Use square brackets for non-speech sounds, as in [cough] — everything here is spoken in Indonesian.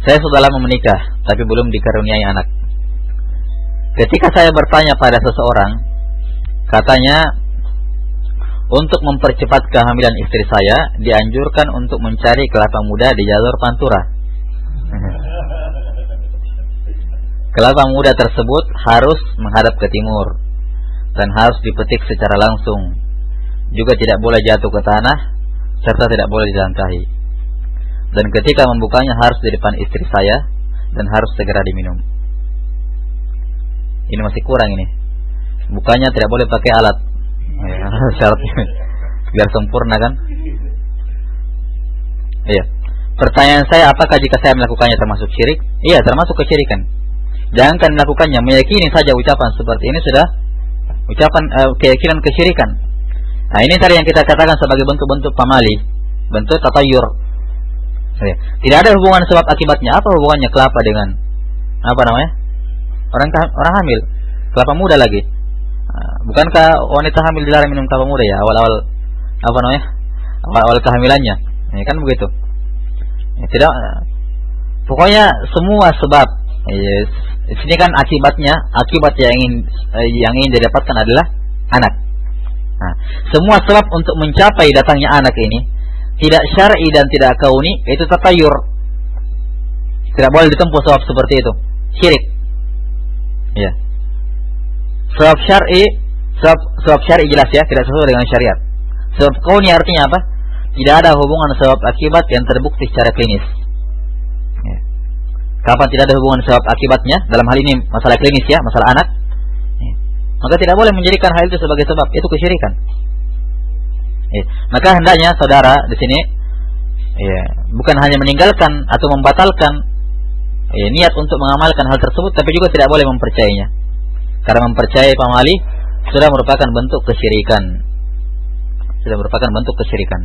Saya sudah lama menikah, tapi belum dikaruniai anak. Ketika saya bertanya pada seseorang, katanya untuk mempercepat kehamilan istri saya, dianjurkan untuk mencari kelapa muda di jalur Pantura. [laughs] kelapa muda tersebut harus menghadap ke timur dan harus dipetik secara langsung. Juga tidak boleh jatuh ke tanah serta tidak boleh dilangkahi dan ketika membukanya harus di depan istri saya dan harus segera diminum. Ini masih kurang ini. Bukanya tidak boleh pakai alat. [laughs] Ya, syaratnya biar sempurna kan? Iya. Pertanyaan saya apakah jika saya melakukannya termasuk syirik? Iya, termasuk kesyirikan. Jangankan melakukannya, meyakini saja ucapan seperti ini sudah ucapan uh, keyakinan kesyirikan. Nah, ini tadi yang kita katakan sebagai bentuk-bentuk pamali, bentuk tatayur. Tidak ada hubungan sebab akibatnya. Apa hubungannya kelapa dengan apa namanya? Orang orang hamil. Kelapa muda lagi. Ah, bukankah wanita hamil dilarang minum kelapa muda ya awal-awal apa namanya? Awal-awal kehamilannya. Ya kan begitu. Ya, tidak pokoknya semua sebab yes. Ya, sini kan akibatnya akibat yang ingin eh, yang ingin didapatkan adalah anak. Nah, semua sebab untuk mencapai datangnya anak ini tidak syar'i dan tidak kauni itu tatayur. Tidak boleh ditempuh sebab seperti itu. Syirik. Ya. Sebab syar'i, sebab, sebab syar'i jelas ya, tidak sesuai dengan syariat. Sebab kauni artinya apa? Tidak ada hubungan sebab akibat yang terbukti secara klinis. Ya. Kapan tidak ada hubungan sebab akibatnya dalam hal ini masalah klinis ya, masalah anak. Ya. Maka tidak boleh menjadikan hal itu sebagai sebab, itu kesyirikan. Ya. Maka hendaknya saudara di sini ya, bukan hanya meninggalkan atau membatalkan ya, niat untuk mengamalkan hal tersebut, tapi juga tidak boleh mempercayainya. Karena mempercayai pamali sudah merupakan bentuk kesyirikan. Sudah merupakan bentuk kesyirikan.